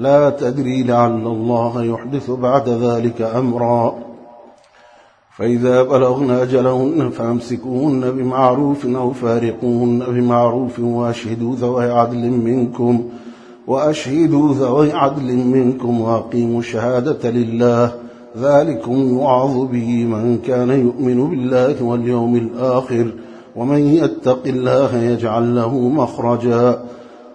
لا تدري لعل الله يحدث بعد ذلك أمرا. فإذا بلغن أجلهن فأمسكوهن بمعروف أو فارقوهن بمعروف وأشهدوا ذوي عدل منكم وأشهدوا ذوي عدل منكم وأقيموا الشهادة لله. ذلكم يوعظ به من كان يؤمن بالله واليوم الآخر ومن يتق الله يجعل له مخرجا.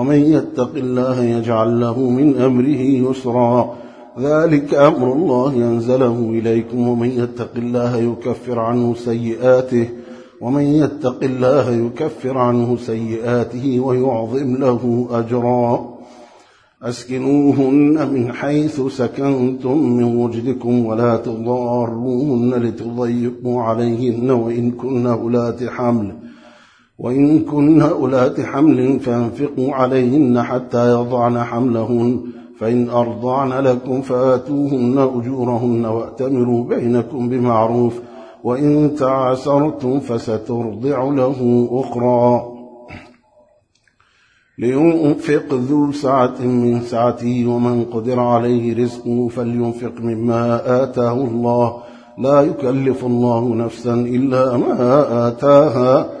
ومن يتق الله يجعل له من أمره يسرا. ذلك أمر الله أنزله إليكم. ومن يتق الله يكفر عنه سيئاته. ومن يتق الله يكفر عنه سيئاته ويعظم له أجرا. أسكنوهن من حيث سكنتم من وجدكم ولا تضاروهن لتضيقوا عليهن وإن كن أولات حمل. وإن كن أولات حمل فانفقوا عليهن حتى يضعن حملهن فإن أرضعن لكم فآتوهن أجورهن وأتمروا بينكم بمعروف وإن تعسرتم فسترضع له أخرى. لينفق ذو سعة من سعته ومن قدر عليه رزقه فلينفق مما آتاه الله. لا يكلف الله نفسا إلا ما آتاها.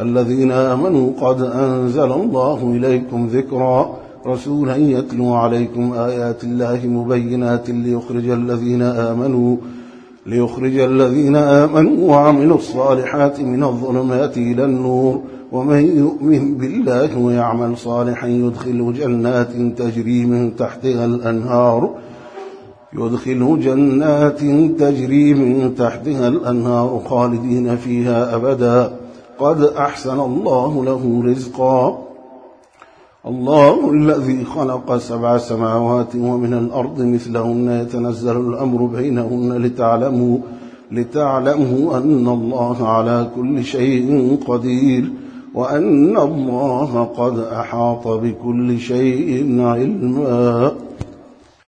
الذين آمنوا قد أنزل الله إليكم ذكرا رسولا يتلو عليكم آيات الله مبينات ليخرج الذين آمنوا ليخرج الذين آمنوا وعملوا الصالحات من الظلمات إلى النور ومن يؤمن بالله ويعمل صالحا يدخل جنات تجري من تحتها الأنهار يدخل جنات تجري من تحتها الأنهار خالدين فيها أبدا قد أحسن الله له رزقا. الله الذي خلق سبع سماوات ومن الأرض مثلهن يتنزل الأمر بينهن لتعلموا لتعلموا أن الله على كل شيء قدير وأن الله قد أحاط بكل شيء علما.